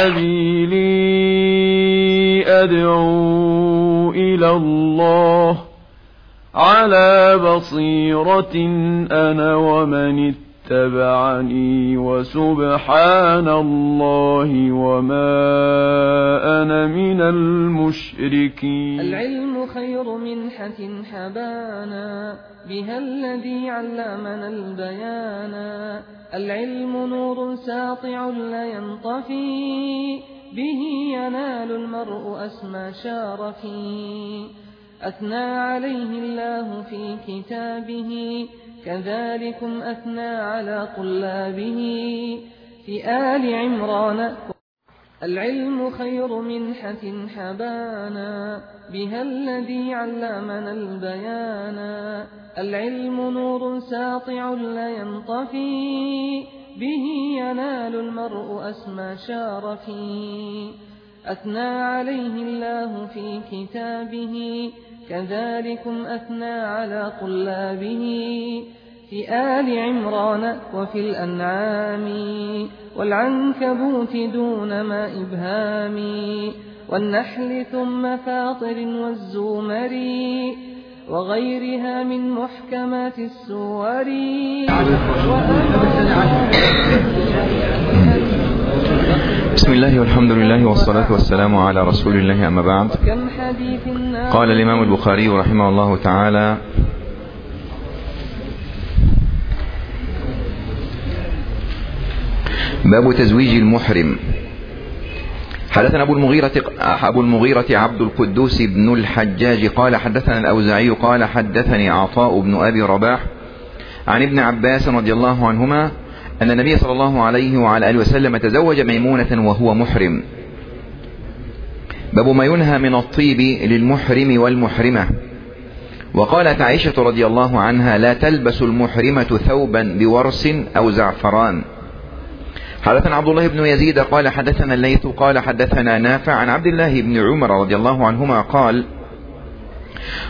سبيلي أدعو إلى الله على بصيرة أنا ومن اتبعني وسبحان الله وما أنا من المشركين. العلم خير منحة حبانا بها الذي علمنا البيانا. العلم نور ساطع لا ينطفي به ينال المرء أسمى شارفي. أثنى عليه الله في كتابه كذلكم أثنى على طلابه. في آل عمران العلم خير منحة حبانا بها الذي علمنا البيانا. العلم نور ساطع لا ينطفي به ينال المرء أسمى شارفي. أثنى عليه الله في كتابه كذلكم أثنى على طلابه. في آل عمران وفي الأنعام والعنكبوت دون ما إبهام والنحل ثم فاطر والزمر وغيرها من محكمات السور بسم الله والحمد لله والصلاة والسلام على رسول الله أما بعد. قال الإمام البخاري رحمه الله تعالى باب تزويج المحرم. حدثنا أبو المغيرة, أبو المغيرة عبد القدوس بن الحجاج قال حدثنا الأوزاعي قال حدثني عطاء بن أبي رباح عن ابن عباس رضي الله عنهما أن النبي صلى الله عليه وعلى آله وسلم تزوج ميمونة وهو محرم. باب ما ينهى من الطيب للمحرم والمحرمة. وقالت عائشة رضي الله عنها لا تلبس المحرمة ثوبا بورس أو زعفران. حدثنا عبد الله بن يزيد قال حدثنا الليث قال حدثنا نافع عن عبد الله بن عمر رضي الله عنهما قال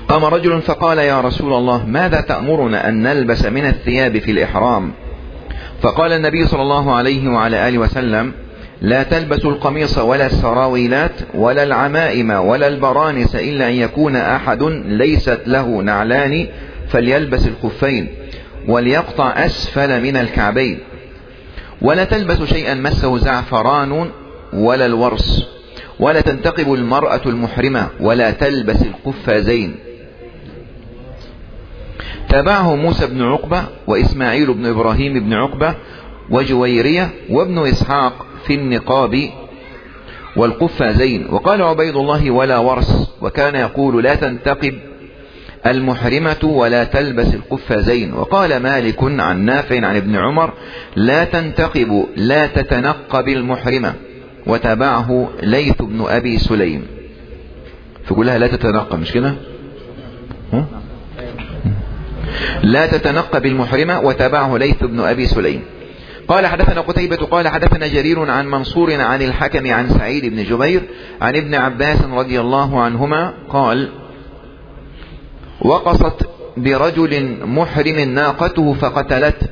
قام رجل فقال يا رسول الله ماذا تأمرنا أن نلبس من الثياب في الإحرام؟ فقال النبي صلى الله عليه وعلى آله وسلم لا تلبسوا القميص ولا السراويلات ولا العمائم ولا البرانس إلا أن يكون أحد ليست له نعلان فليلبس الخفين وليقطع أسفل من الكعبين. ولا تلبس شيئا مسه زعفران ولا الورس ولا تنتقب المرأة المحرمة ولا تلبس القفازين. تابعه موسى بن عقبة وإسماعيل بن إبراهيم بن عقبة وجويرية وابن إسحاق في النقاب والقفازين. وقال عبيد الله ولا ورس وكان يقول لا تنتقب المحرمة ولا تلبس القفازين. وقال مالك عن نافع عن ابن عمر لا تنتقب لا تتنقب المحرمة. وتابعه ليث بن أبي سليم. فقولها لا تتنقب مش كده؟ لا تتنقب المحرمة وتابعه ليث بن أبي سليم. قال حدثنا قتيبة قال حدثنا جرير عن منصور عن الحكم عن سعيد بن جبير عن ابن عباس رضي الله عنهما قال وقصت برجل محرم ناقته فقتلته.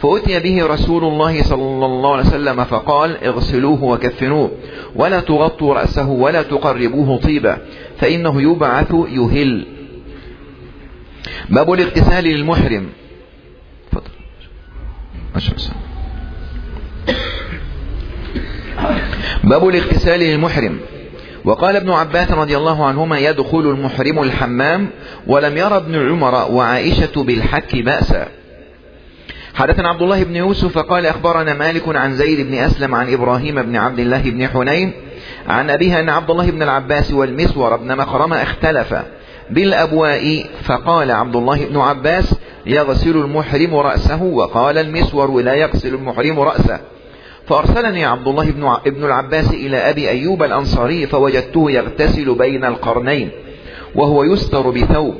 فأتي به رسول الله صلى الله عليه وسلم فقال اغسلوه وكفنوه ولا تغطوا رأسه ولا تقربوه طيبا فإنه يبعث يهل. باب الاغتسال للمحرم. باب الاغتسال للمحرم. وقال ابن عباس رضي الله عنهما يدخل المحرم الحمام ولم ير ابن عمر وعائشة بالحك بأسا. حدثنا عبد الله بن يوسف قال أخبرنا مالك عن زيد بن أسلم عن إبراهيم بن عبد الله بن حنين عن أبيها أن عبد الله بن العباس والمسور بن مخرمة اختلفا بالأبواء فقال عبد الله بن عباس يغسل المحرم رأسه وقال المسور لا يغسل المحرم رأسه. فأرسلني عبد الله بن ابن العباس إلى أبي أيوب الأنصاري فوجدته يغتسل بين القرنين وهو يستر بثوب.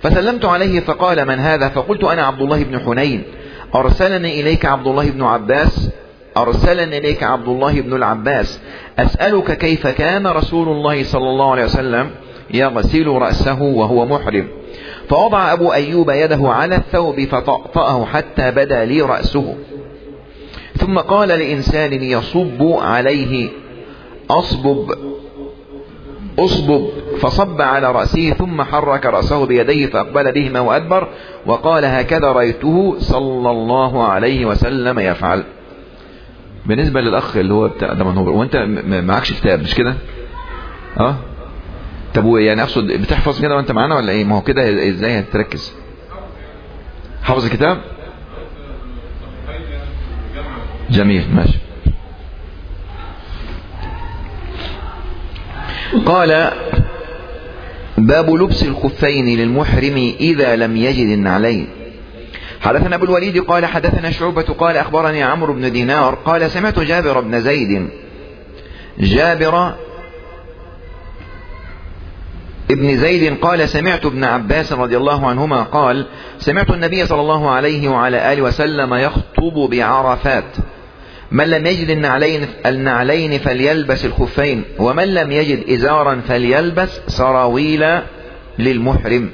فسلمت عليه فقال من هذا؟ فقلت أنا عبد الله بن حنين. أرسلني إليك عبد الله بن عباس. أرسلني إليك عبد الله بن العباس. أسألك كيف كان رسول الله صلى الله عليه وسلم يغسل رأسه وهو محرم. فوضع أبو أيوب يده على الثوب فطأطأه حتى بدا لي رأسه. ثم قال لإنسان يصب عليه أصبب أصبب فصب على رأسه ثم حرك رأسه بيديه فأقبل بهما وأدبر وقال هكذا رأيته صلى الله عليه وسلم يفعل. بالنسبة للأخ اللي هو بتاع ده منهور وانت معكش كتاب مش كده؟ آه؟ طب يعني أقصد بتحفظ كده وأنت معانا ولا إيه؟ ما هو كده إزاي هتركز؟ حافظ الكتاب؟ جميل ماشي. قال باب لبس الخفين للمحرم إذا لم يجد النعلين. حدثنا أبو الوليد قال حدثنا شعبة قال أخبرني عمرو بن دينار قال سمعت جابر بن زيد. جابر ابن زيد قال سمعت ابن عباس رضي الله عنهما قال سمعت النبي صلى الله عليه وعلى آله وسلم يخطب بعرفات. من لم يجد النعلين, النعلين فليلبس الخفين ومن لم يجد إزارا فليلبس سراويل للمحرم.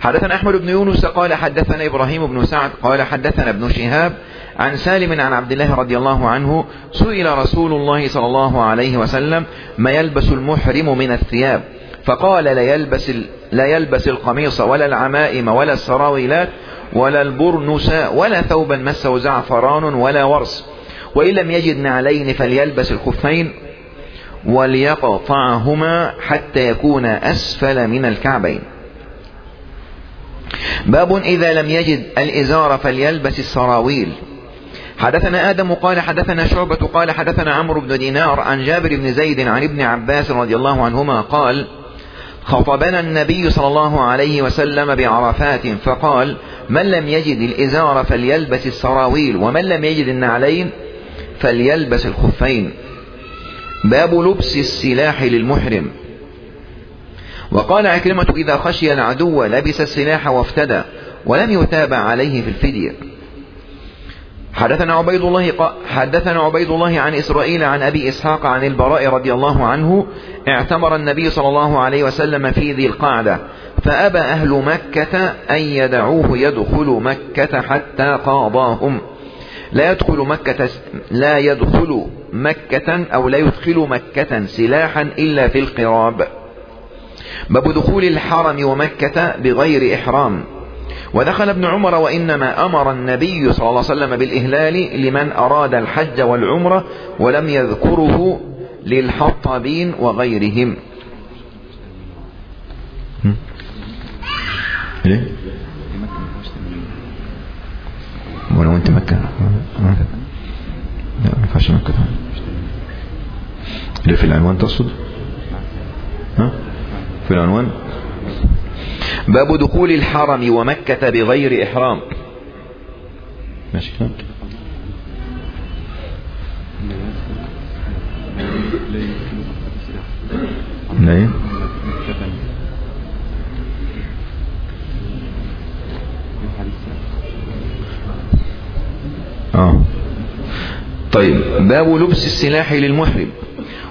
حدثنا أحمد بن يونس قال حدثنا إبراهيم بن سعد قال حدثنا ابن شهاب عن سالم عن عبد الله رضي الله عنه سئل رسول الله صلى الله عليه وسلم ما يلبس المحرم من الثياب؟ فقال لا يلبس, لا يلبس القميص ولا العمائم ولا السراويلات ولا البرنس ولا ثوبا مسه زعفران ولا ورس. وإن لم يجد نعلين فليلبس الخفين وليقطعهما حتى يكون أسفل من الكعبين. باب إذا لم يجد الإزار فليلبس السراويل. حدثنا آدم قال حدثنا شعبة قال حدثنا عمرو بن دينار عن جابر بن زيد عن ابن عباس رضي الله عنهما قال خطبنا النبي صلى الله عليه وسلم بعرفات فقال من لم يجد الإزار فليلبس السراويل ومن لم يجد النعلين فليلبس الخفين. باب لبس السلاح للمحرم. وقال عكرمة إذا خشي العدو لبس السلاح وافتدى ولم يتابع عليه في الفدية. حدثنا عبيد الله حدثنا عبيد الله عن إسرائيل عن أبي إسحاق عن البراء رضي الله عنه اعتمر النبي صلى الله عليه وسلم في ذي القعدة فأبى أهل مكة أن يدعوه يدخل مكة حتى قاضاهم. لا يدخل مكة لا يدخل مكة أو لا يدخل مكة سلاحا إلا في القراب. باب دخول الحرم ومكة بغير إحرام. ودخل ابن عمر وإنما أمر النبي صلى الله عليه وسلم بالإهلال لمن أراد الحج والعمرة ولم يذكره للحطابين وغيرهم. ليه؟ ولو انت مكة لا ما ينفعش مكة ليه في العنوان تقصد؟ ها؟ في العنوان؟ باب دخول الحرم ومكة بغير إحرام. ماشي. كلام لا. طيب. باب لبس السلاح للمحرم.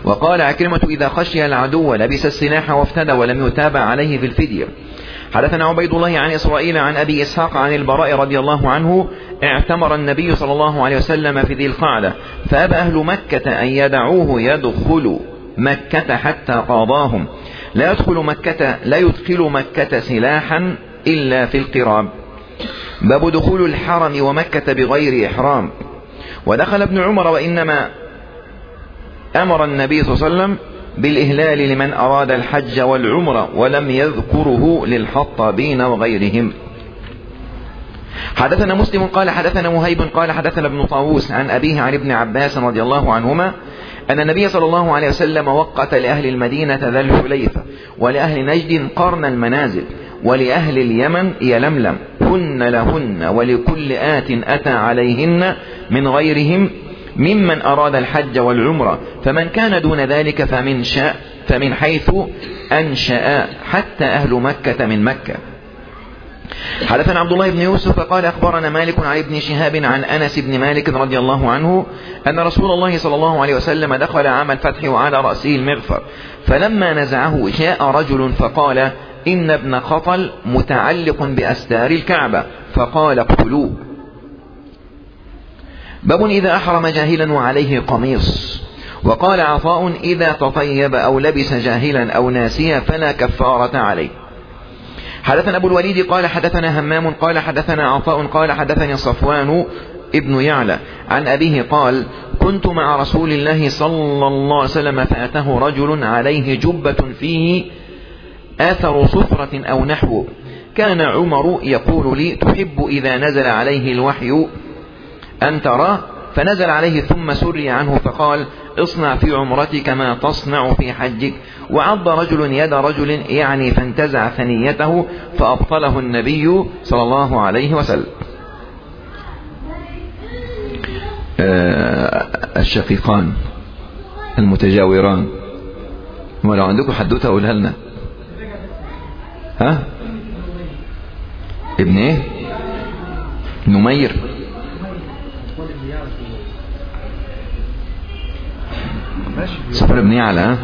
وقال عكرمة إذا خشي العدو لبس السلاح وافتدى ولم يتابع عليه في الفدية حدثنا عبيد الله عن إسرائيل عن أبي إسحاق عن البراء رضي الله عنه اعتمر النبي صلى الله عليه وسلم في ذي القعدة. فأبى أهل مكة أن يدعوه يدخل مكة حتى قاضاهم. لا يدخل مكة لا يدخل مكة سلاحا إلا في القراب. باب دخول الحرم ومكة بغير إحرام. ودخل ابن عمر وإنما أمر النبي صلى الله عليه وسلم بالإهلال لمن أراد الحج والعمرة ولم يذكره للحطابين وغيرهم. حدثنا مسلم قال حدثنا مهيب قال حدثنا ابن طاووس عن أبيه عن ابن عباس رضي الله عنهما أن النبي صلى الله عليه وسلم وقت لأهل المدينة ذا الحليفة ولأهل نجد قرن المنازل ولأهل اليمن يلملم. هن لهن ولكل آت أتى عليهن من غيرهم ممن أراد الحج والعمرة. فمن كان دون ذلك فمن شاء فمن حيث أنشأ حتى أهل مكة من مكة. حدثنا عبد الله بن يوسف قال أخبرنا مالك عن ابن شهاب عن أنس بن مالك رضي الله عنه أن رسول الله صلى الله عليه وسلم دخل عام الفتح وعلى رأسه المغفر. فلما نزعه جاء رجل فقال إن ابن خطل متعلق بأستار الكعبة. فقال اقتلوه باب إذا أحرم جاهلا وعليه قميص. وقال عطاء إذا تطيب أو لبس جاهلا أو ناسيا فلا كفارة عليه. حدثنا أبو الوليد قال حدثنا همام قال حدثنا عطاء قال حدثني صفوان ابن يعلى عن أبيه قال كنت مع رسول الله صلى الله عليه وسلم فأتاه رجل عليه جبة فيه آثر صفرة أو نحو. كان عمر يقول لي تحب إذا نزل عليه الوحي أن تراه. فنزل عليه ثم سري عنه فقال اصنع في عمرتك ما تصنع في حجك. وعض رجل يد رجل يعني فانتزع ثنيته فأبطله النبي صلى الله عليه وسلم. آه، الشقيقان المتجاوران. ولو عندكم حدوته قولها لنا. ها؟ ابن إيه؟ نمير. صفر بن يعلى ها؟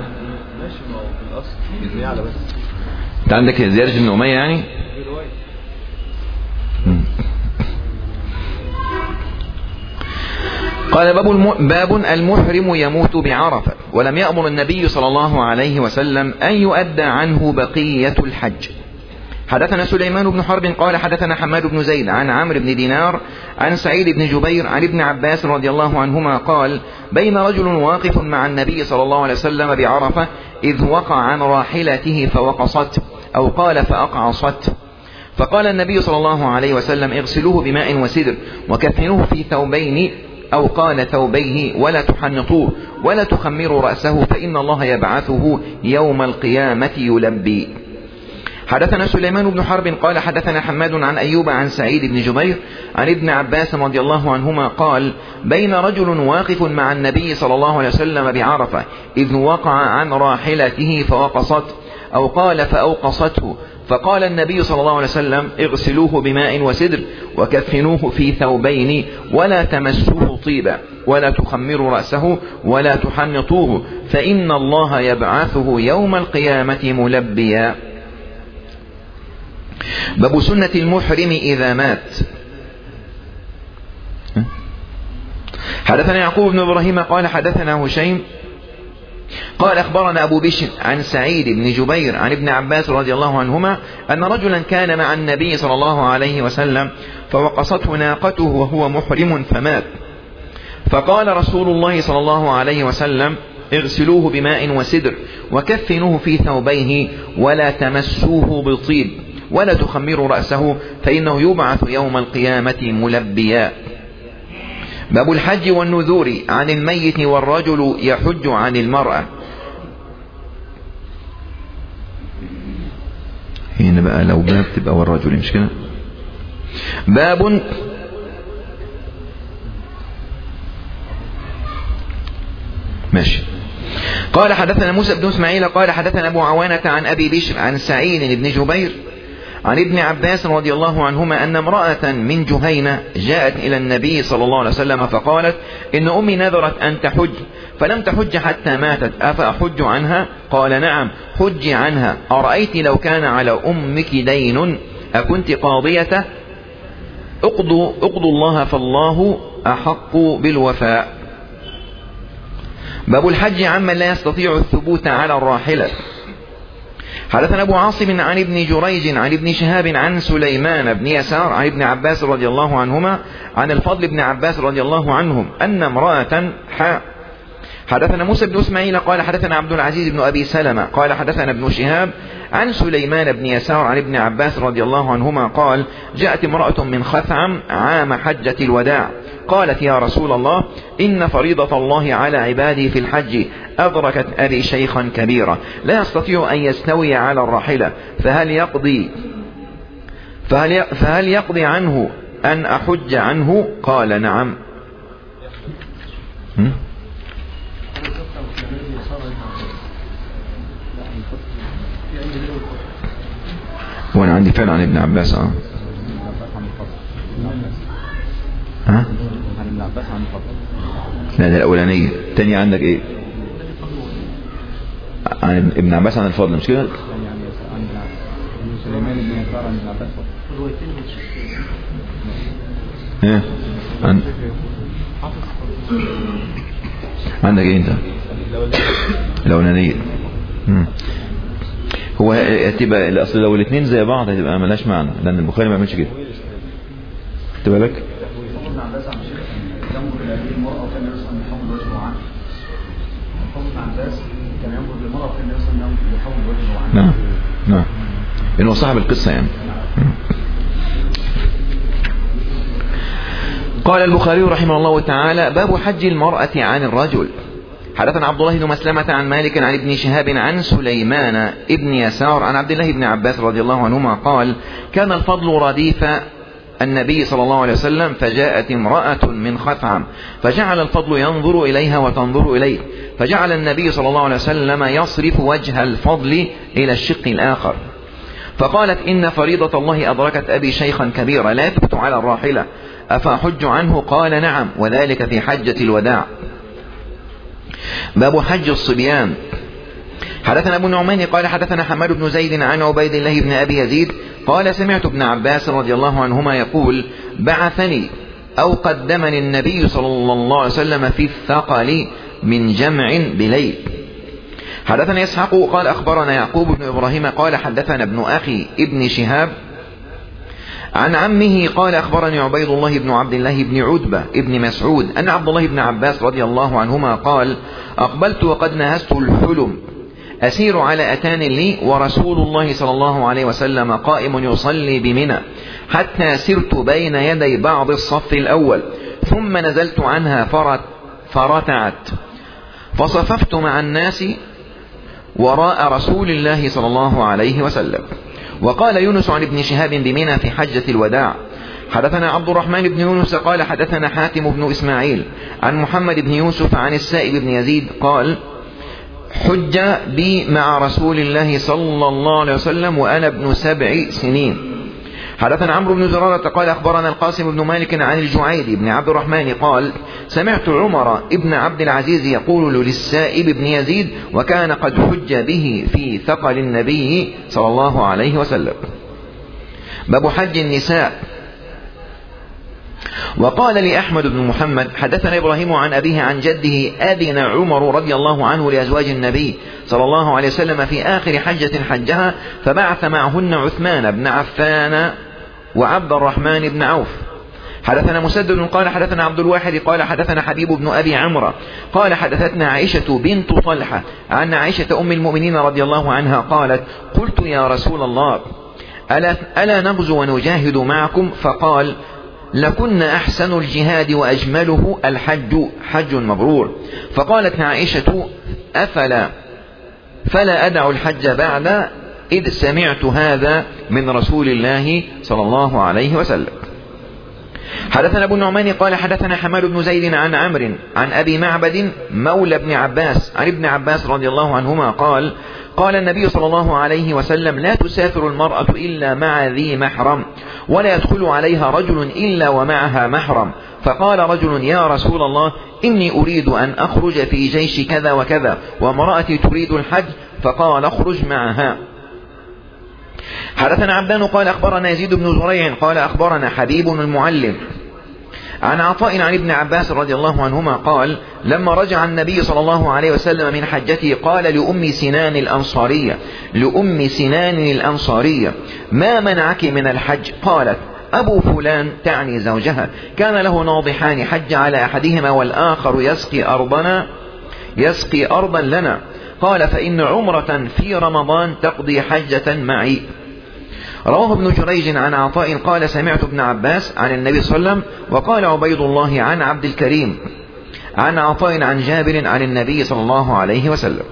ماشي ما هو في الأصل ابن يعلى بس. انت عندك زيادة ابن أمية يعني. قال باب الم... باب المحرم يموت بعرفة ولم يأمر النبي صلى الله عليه وسلم أن يؤدى عنه بقية الحج. حدثنا سليمان بن حرب قال حدثنا حماد بن زيد عن عمرو بن دينار عن سعيد بن جبير عن ابن عباس رضي الله عنهما قال بين رجل واقف مع النبي صلى الله عليه وسلم بعرفة إذ وقع عن راحلته فوقصت أو قال فأقعصت. فقال النبي صلى الله عليه وسلم اغسلوه بماء وسدر وكفنوه في ثوبين أو قال ثوبيه ولا تحنطوه ولا تخمروا رأسه فإن الله يبعثه يوم القيامة يلبي. حدثنا سليمان بن حرب قال حدثنا حماد عن أيوب عن سعيد بن جبير عن ابن عباس رضي الله عنهما قال بين رجل واقف مع النبي صلى الله عليه وسلم بعرفة إذ وقع عن راحلته فوقصت أو قال فأوقصته فقال النبي صلى الله عليه وسلم اغسلوه بماء وسدر وكفنوه في ثوبين ولا تمسوه طيبا ولا تخمروا رأسه ولا تحنطوه فإن الله يبعثه يوم القيامة ملبيا. باب سنة المحرم إذا مات. حدثنا يعقوب بن إبراهيم قال حدثنا هشيم قال أخبرنا أبو بشر عن سعيد بن جبير عن ابن عباس رضي الله عنهما أن رجلا كان مع النبي صلى الله عليه وسلم فوقصته ناقته وهو محرم فمات. فقال رسول الله صلى الله عليه وسلم اغسلوه بماء وسدر وكفنوه في ثوبيه ولا تمسوه بطيب ولا تخمروا رأسه فإنه يبعث يوم القيامة ملبيا. باب الحج والنذور عن الميت والرجل يحج عن المرأة. هنا بقى لو باب تبقى والرجل مش كده؟ باب ماشي. قال حدثنا موسى بن إسماعيل قال حدثنا أبو عوانة عن أبي بشر عن سعيد بن جبير عن ابن عباس رضي الله عنهما أن امرأة من جهينة جاءت إلى النبي صلى الله عليه وسلم فقالت إن أمي نذرت أن تحج فلم تحج حتى ماتت أفأحج عنها؟ قال نعم حج عنها. أرأيت لو كان على أمك دين؟ أكنت قاضية؟ اقضوا, اقضوا الله فالله أحق بالوفاء. باب الحج عمن لا يستطيع الثبوت على الراحلة. حدثنا أبو عاصم عن ابن جريج عن ابن شهاب عن سليمان بن يسار عن ابن عباس رضي الله عنهما عن الفضل بن عباس رضي الله عنهم أن امرأة حاء حدثنا موسى بن إسماعيل قال حدثنا عبد العزيز بن أبي سلمة قال حدثنا ابن شهاب عن سليمان بن يسار عن ابن عباس رضي الله عنهما قال جاءت امرأة من خثعم عام حجة الوداع قالت يا رسول الله إن فريضة الله على عبادي في الحج أدركت أبي شيخا كبيرا لا يستطيع أن يستوي على الراحلة فهل يقضي فهل فهل يقضي عنه أن أحج عنه؟ قال نعم؟ وأنا عندي فعل عن ابن عباس آه. ها؟ عباس عن الفضل لا ده الاولانيه الثانية عندك إيه؟ عن ابن عباس عن الفضل مش كده؟ عن عندك إيه أنت؟ الاولانيه. هو هتبقى اصل لو الاثنين زي بعض هتبقى ملهاش معنى لأن البخاري ما يعملش كده. خدت بالك عباس كان ينظر للمرأة وكان يرسم يحول وجهه عنه نعم. نعم. إنه صاحب القصة يعني. قال البخاري رحمه الله تعالى باب حج المرأة عن الرجل. حدثنا عبد الله بن مسلمة عن مالك عن ابن شهاب عن سليمان ابن يسار عن عبد الله بن عباس رضي الله عنهما قال كان الفضل رديف النبي صلى الله عليه وسلم فجاءت امرأة من خثعم فجعل الفضل ينظر إليها وتنظر إليه فجعل النبي صلى الله عليه وسلم يصرف وجه الفضل إلى الشق الآخر. فقالت إن فريضة الله أدركت أبي شيخا كبيرا لا يثبت على الراحلة أفأحج عنه؟ قال نعم وذلك في حجة الوداع. باب حج الصبيان. حدثنا أبو النعمان قال حدثنا حماد بن زيد عن عبيد الله بن أبي يزيد قال سمعت ابن عباس رضي الله عنهما يقول بعثني أو قدمني النبي صلى الله عليه وسلم في الثقل من جمع بليل. حدثنا إسحاق قال أخبرنا يعقوب بن إبراهيم قال حدثنا ابن أخي ابن شهاب عن عمه قال أخبرني عبيد الله بن عبد الله بن عتبة ابن مسعود أن عبد الله بن عباس رضي الله عنهما قال أقبلت وقد نهزت الحلم. أسير على أتان لي ورسول الله صلى الله عليه وسلم قائم يصلي بمنى حتى سرت بين يدي بعض الصف الأول ثم نزلت عنها فرت فرتعت فصففت مع الناس وراء رسول الله صلى الله عليه وسلم. وقال يونس عن ابن شهاب بمنى في حجة الوداع حدثنا عبد الرحمن بن يونس قال حدثنا حاتم بن إسماعيل عن محمد بن يوسف عن السائب بن يزيد قال حج بي مع رسول الله صلى الله عليه وسلم وأنا ابن سبع سنين. حدثنا عمرو بن زرارة قال أخبرنا القاسم بن مالك عن الجعيد بن عبد الرحمن قال سمعت عمر ابن عبد العزيز يقول للسائب بن يزيد وكان قد حج به في ثقل النبي صلى الله عليه وسلم. باب حج النساء. وقال لي أحمد بن محمد حدثنا إبراهيم عن أبيه عن جده أذن عمر رضي الله عنه لأزواج النبي صلى الله عليه وسلم في آخر حجة حجها فبعث معهن عثمان بن عفان وعبد الرحمن بن عوف. حدثنا مسدد قال حدثنا عبد الواحد قال حدثنا حبيب بن أبي عمرو قال حدثتنا عائشة بنت طلحة عن عائشة أم المؤمنين رضي الله عنها قالت قلت يا رسول الله ألا, ألا نغزو ونجاهد معكم؟ فقال لكن أحسن الجهاد وأجمله الحج حج مبرور. فقالت عائشة أفلا فلا أدع الحج بعد إذ سمعت هذا من رسول الله صلى الله عليه وسلم. حدثنا أبو النعمان قال حدثنا حماد بن زيد عن عمرو عن أبي معبد مولى بن عباس عن ابن عباس رضي الله عنهما قال قال النبي صلى الله عليه وسلم لا تسافر المرأة إلا مع ذي محرم ولا يدخل عليها رجل إلا ومعها محرم. فقال رجل يا رسول الله إني أريد أن أخرج في جيش كذا وكذا وامرأتي تريد الحج فقال اخرج معها. حدثنا عبدان قال أخبرنا يزيد بن زريع قال أخبرنا حبيب المعلم. عن عطاء عن ابن عباس رضي الله عنهما قال لما رجع النبي صلى الله عليه وسلم من حجته قال لأم سنان الأنصارية لأم سنان الأنصارية ما منعك من الحج؟ قالت أبو فلان تعني زوجها كان له ناضحان حج على أحدهما والآخر يسقي أرضنا يسقي أرضا لنا قال فإن عمرة في رمضان تقضي حجة معي. رواه ابن جريج عن عطاء قال سمعت ابن عباس عن النبي صلى الله عليه وسلم وقال عبيد الله عن عبد الكريم عن عطاء عن جابر عن النبي صلى الله عليه وسلم.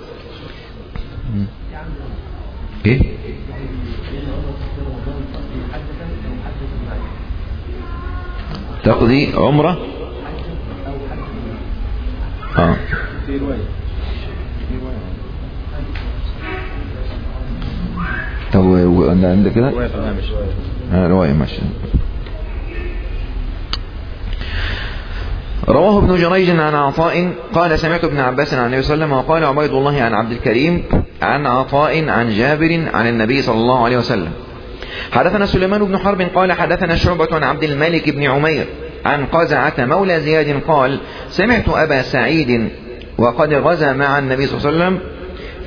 إيه؟ تقضي عمرة؟ آه. في رواية. طب وأنا عندك كده؟ آه رواية ماشي. رواه ابن جريج عن عطاء قال سمعت ابن عباس عن النبي صلى الله عليه وسلم وقال عبيد الله عن عبد الكريم عن عطاء عن جابر عن النبي صلى الله عليه وسلم. حدثنا سليمان بن حرب قال حدثنا شعبة عن عبد الملك بن عمير عن قزعة مولى زياد قال سمعت أبا سعيد وقد غزا مع النبي صلى الله عليه وسلم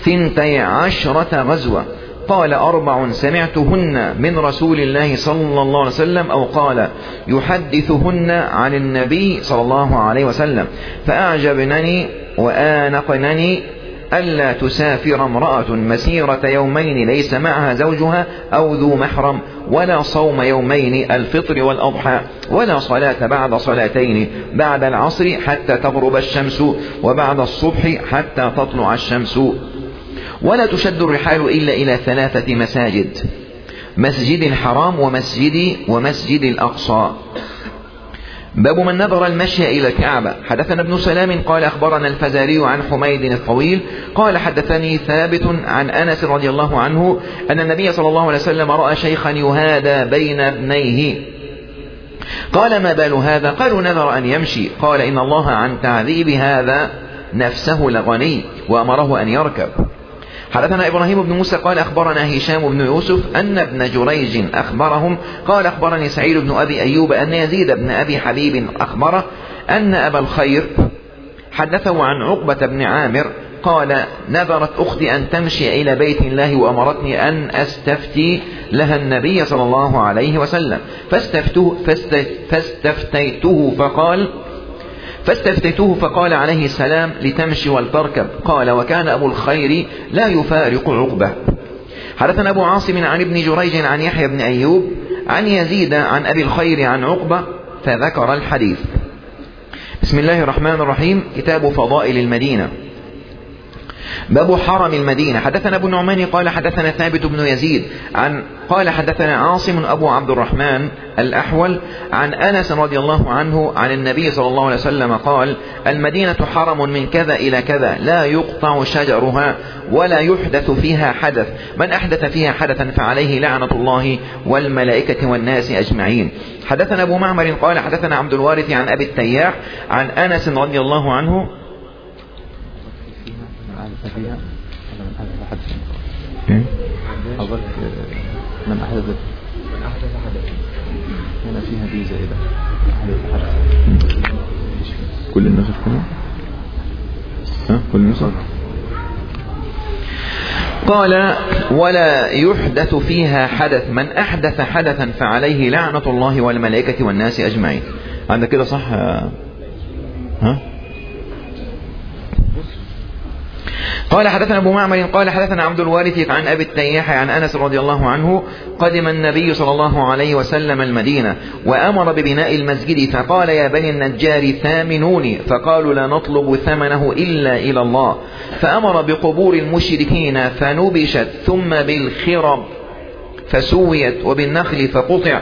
ثنتي عشرة غزوة. قال أربع سمعتهن من رسول الله صلى الله عليه وسلم أو قال يحدثهن عن النبي صلى الله عليه وسلم فأعجبنني وآنقنني ألا تسافر امرأة مسيرة يومين ليس معها زوجها أو ذو محرم ولا صوم يومين الفطر والأضحى ولا صلاة بعد صلاتين بعد العصر حتى تغرب الشمس وبعد الصبح حتى تطلع الشمس ولا تشد الرحال إلا إلى ثلاثة مساجد. مسجد الحرام ومسجد ومسجد الأقصى. باب من نظر المشي إلى الكعبة. حدثنا ابن سلام قال أخبرنا الفزاري عن حميد الطويل قال حدثني ثابت عن أنس رضي الله عنه أن النبي صلى الله عليه وسلم رأى شيخا يهادى بين ابنيه. قال ما بال هذا؟ قالوا نذر أن يمشي. قال إن الله عن تعذيب هذا نفسه لغني وأمره أن يركب. حدثنا إبراهيم بن موسى قال أخبرنا هشام بن يوسف أن ابن جريج أخبرهم قال أخبرني سعيد بن أبي أيوب أن يزيد بن أبي حبيب أخبره أن أبا الخير حدثه عن عقبة بن عامر قال نذرت أختي أن تمشي إلى بيت الله وأمرتني أن أستفتي لها النبي صلى الله عليه وسلم فاستفتوه فاستفتيته فقال فاستفتيته فقال عليه السلام لتمشي ولتركب قال وكان أبو الخير لا يفارق عقبة. حدثنا أبو عاصم عن ابن جريج عن يحيى بن أيوب عن يزيد عن أبي الخير عن عقبة فذكر الحديث. بسم الله الرحمن الرحيم. كتاب فضائل المدينة. باب حرم المدينة. حدثنا أبو النعمان قال حدثنا ثابت بن يزيد عن قال حدثنا عاصم أبو عبد الرحمن الأحول عن أنس رضي الله عنه عن النبي صلى الله عليه وسلم قال المدينة حرم من كذا إلى كذا لا يقطع شجرها ولا يحدث فيها حدث. من أحدث فيها حدثا فعليه لعنة الله والملائكة والناس أجمعين. حدثنا أبو معمر قال حدثنا عبد الوارث عن أبي التياح عن أنس رضي الله عنه من أحدث حدث إيه؟ أظن من أحدث؟ من أحدث حدث هنا فيها دي زائدة أحدث حدث كل النسخ كده؟ ها؟ كل النسخ؟ قال ولا يحدث فيها حدث. من أحدث حدثا فعليه لعنة الله والملائكة والناس أجمعين. عندك كده صح؟ ها؟ قال حدثنا أبو معمر قال حدثنا عبد الوارث عن أبي التياح عن أنس رضي الله عنه قدم النبي صلى الله عليه وسلم المدينة وأمر ببناء المسجد فقال يا بني النجار ثامنوني فقالوا لا نطلب ثمنه إلا إلى الله. فأمر بقبور المشركين فنبشت ثم بالخرب فسويت وبالنخل فقطع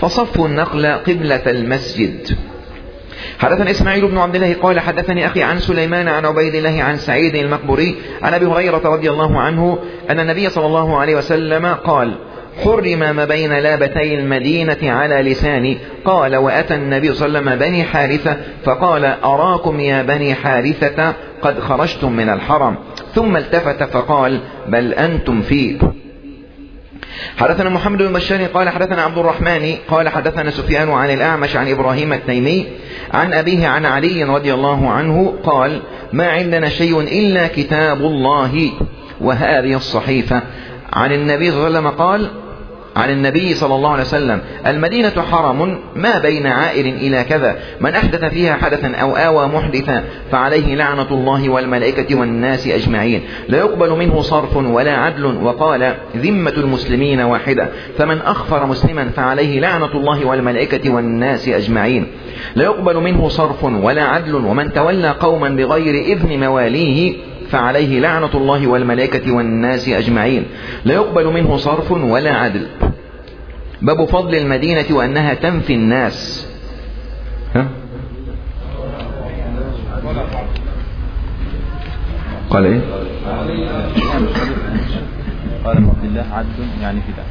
فصفوا النخل قبلة المسجد. حدثنا إسماعيل بن عبد الله قال حدثني أخي عن سليمان عن عبيد الله عن سعيد المقبوري عن أبي هريرة رضي الله عنه أن النبي صلى الله عليه وسلم قال حرم ما بين لابتي المدينة على لساني. قال وأتى النبي صلى الله عليه وسلم بني حارثة فقال أراكم يا بني حارثة؟ قد خرجتم من الحرم. ثم التفت فقال بل أنتم فيه حدثنا محمد بن بشار قال حدثنا عبد الرحمن قال حدثنا سفيان عن الأعمش عن إبراهيم التيمي عن أبيه عن علي رضي الله عنه قال ما عندنا شيء إلا كتاب الله وهذه الصحيفة. عن النبي صلى الله عليه وسلم قال عن النبي صلى الله عليه وسلم المدينة حرم ما بين عائر إلى كذا من أحدث فيها حدثا أو آوى محدثا فعليه لعنة الله والملائكة والناس أجمعين. لا يقبل منه صرف ولا عدل وقال ذمة المسلمين واحدة. فمن أخفر مسلما فعليه لعنة الله والملائكة والناس أجمعين. لا يقبل منه صرف ولا عدل ومن تولى قوما بغير إذن مواليه فعليه لعنة الله والملائكة والناس أجمعين. لا يقبل منه صرف ولا عدل. باب فضل المدينة وأنها تنفي الناس. ها؟ قال إيه؟ قال عبد الله عدل يعني فداء